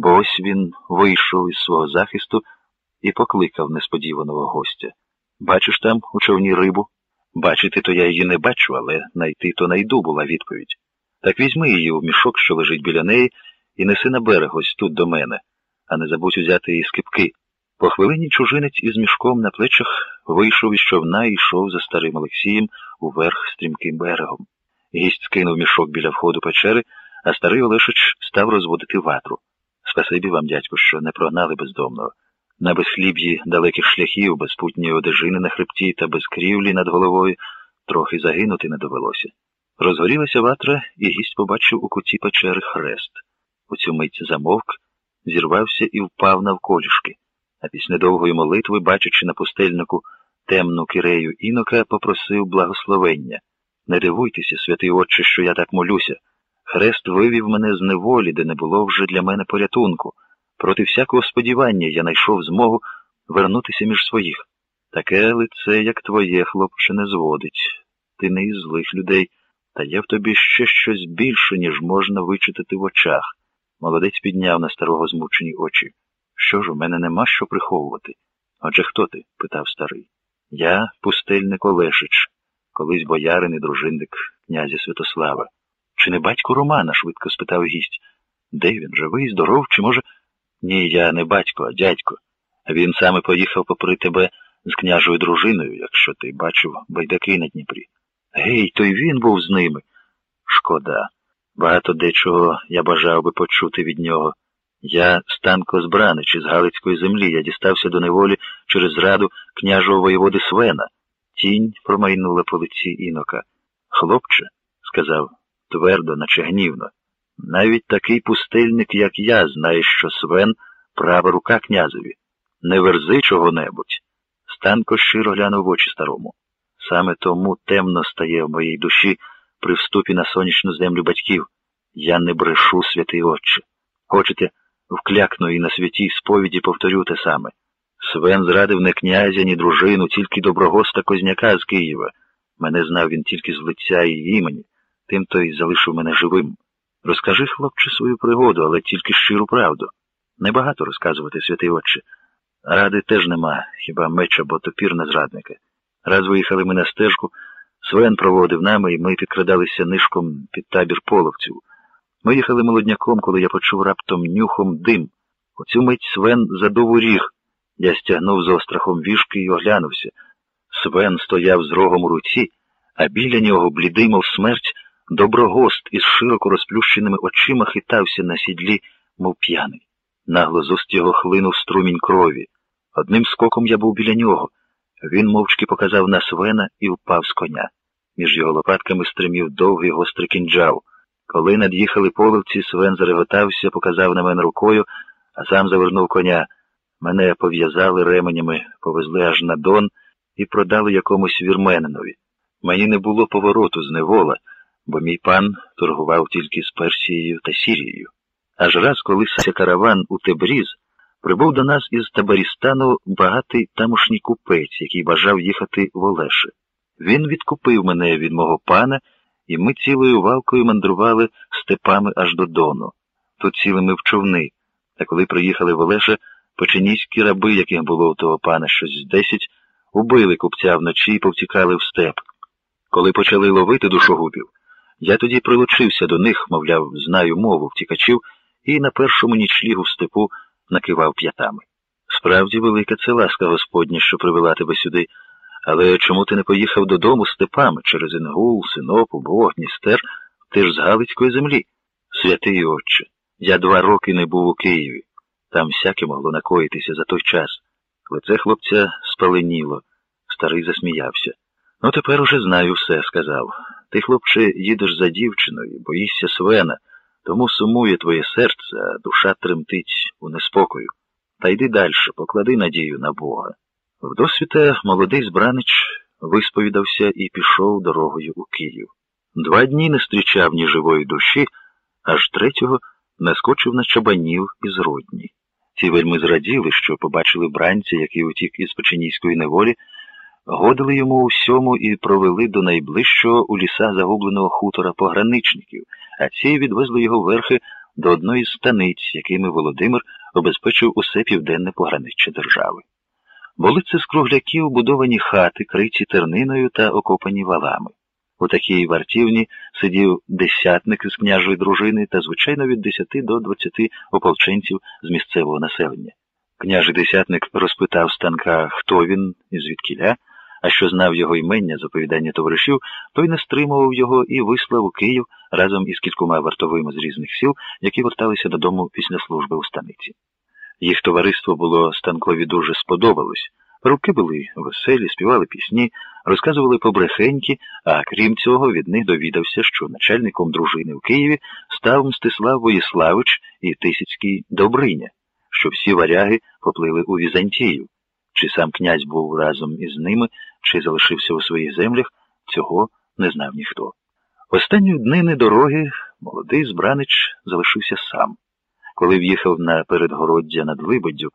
бо ось він вийшов із свого захисту і покликав несподіваного гостя. Бачиш там у човні рибу? Бачити, то я її не бачу, але найти то найду була відповідь. Так візьми її у мішок, що лежить біля неї, і неси на берег ось тут до мене, а не забудь узяти її з кипки. По хвилині чужинець із мішком на плечах вийшов із човна і йшов за старим Олексієм уверх стрімким берегом. Гість скинув мішок біля входу печери, а старий Олешич став розводити ватру. Спасибі вам, дядько, що не прогнали бездомного. На безхліб'ї далеких шляхів, без путньої одежини на хребті та без крівлі над головою трохи загинути не довелося. Розгорілася ватра, і гість побачив у куті печери хрест. У цю мить замовк, зірвався і впав навколішки. А після довгої молитви, бачачи на пустельнику темну кирею інока, попросив благословення. Не дивуйтеся, святий отче, що я так молюся. Хрест вивів мене з неволі, де не було вже для мене порятунку. Проти всякого сподівання я знайшов змогу вернутися між своїх. Таке лице, як твоє, хлопче, не зводить. Ти не із злих людей, та є в тобі ще щось більше, ніж можна вичитати в очах. Молодець підняв на старого змучені очі. Що ж, у мене нема що приховувати. Отже хто ти? питав старий. Я пустельник Олешич, колись боярин і дружинник князя Святослава. Чи не батько Романа? швидко спитав гість. Де він? Живий, здоров, чи може. Ні, я не батько, а дядько. Він саме поїхав попри тебе з княжою дружиною, якщо ти бачив байдаки на Дніпрі. Гей, то й він був з ними. Шкода. Багато дечого я бажав би почути від нього. Я Станко Збранич із Галицької землі. Я дістався до неволі через зраду княжого воєводи Свена. Тінь промайнула по лиці інока. Хлопче, сказав твердо, наче гнівно. Навіть такий пустельник, як я, знає, що Свен права рука князеві. Не верзи чого-небудь. Станко щиро глянув в очі старому. Саме тому темно стає в моїй душі при вступі на сонячну землю батьків. Я не брешу, святий отче. Хочете, вклякну і на святій сповіді повторю те саме. Свен зрадив не князя, ні дружину, тільки доброгоста Козняка з Києва. Мене знав він тільки з лиця і імені, тим то й залишив мене живим. Розкажи, хлопче, свою пригоду, але тільки щиру правду. Небагато розказувати, святий отче. Ради теж нема, хіба меч або топір на зрадника. Раз виїхали ми на стежку, Свен проводив нами, і ми підкрадалися нишком під табір половців. Ми їхали молодняком, коли я почув раптом нюхом дим. У цю мить Свен задув у ріг. Я стягнув з острахом вішки і оглянувся. Свен стояв з рогом у руці, а біля нього, блідий, мов смерть, доброгост із широко розплющеними очима хитався на сідлі, мов п'яний. Нагло з уст його хлинув струмінь крові. Одним скоком я був біля нього. Він мовчки показав на свена і впав з коня. Між його лопатками стримів довгий гострий кінджал. Коли над'їхали половці, Свен зареготався, показав на мене рукою, а сам завернув коня. Мене пов'язали ременями, повезли аж на дон і продали якомусь вірменинові. Мені не було повороту з невола, бо мій пан торгував тільки з Персією та Сірією. Аж раз, коли ся караван у Тебріз, прибув до нас із Табарістану багатий тамошній купець, який бажав їхати в Олеше. Він відкупив мене від мого пана, і ми цілою валкою мандрували степами аж до Дону. Тут сіли ми в човни, а коли приїхали в Олеше, печеніські раби, яких було у того пана щось десять, убили купця вночі і повтікали в степ. Коли почали ловити душогубів, я тоді прилучився до них, мовляв, знаю мову втікачів, і на першому нічлігу в степу накивав п'ятами. Справді велика це ласка Господня, що привела тебе сюди, але чому ти не поїхав додому степами через Інгул, Синопу, Бог, Дністер, ти ж з Галицької землі? Святий Отче, я два роки не був у Києві. Там всяке могло накоїтися за той час. Лице хлопця спаленіло. Старий засміявся. Ну, тепер уже знаю все, сказав. Ти, хлопче, їдеш за дівчиною, боїшся свена, тому сумує твоє серце, а душа тремтить у неспокою. Та йди далі, поклади надію на Бога. Вдосвіта молодий збранич висповідався і пішов дорогою у Київ. Два дні не зустрічав ні живої душі, аж третього наскочив на чабанів із Родні. Ці вельми зраділи, що побачили бранця, який утік із Печенійської неволі, годили йому у всьому і провели до найближчого у ліса загубленого хутора пограничників, а ці відвезли його верхи до одної з станиць, якими Володимир обезпечив усе південне пограниччя держави. Були це з кругляків будовані хати, криті терниною та окопані валами. У такій вартівні сидів десятник з княжої дружини та, звичайно, від 10 до 20 ополченців з місцевого населення. Княжий десятник розпитав станка, хто він і звідкіля, а що знав його імення заповідання товаришів, той не стримував його і вислав у Київ разом із кількома вартовими з різних сіл, які верталися додому після служби у станиці. Їх товариство було станкові дуже сподобалось. Руки були веселі, співали пісні, розказували побрехеньки, а крім цього, від них довідався, що начальником дружини в Києві став Мстислав Воїславич і Тисяцький Добриня, що всі варяги поплили у Візантію. Чи сам князь був разом із ними, чи залишився у своїх землях, цього не знав ніхто. Останньої днини дороги молодий збранич залишився сам. Коли в'їхав на передгороддя над Либоддю,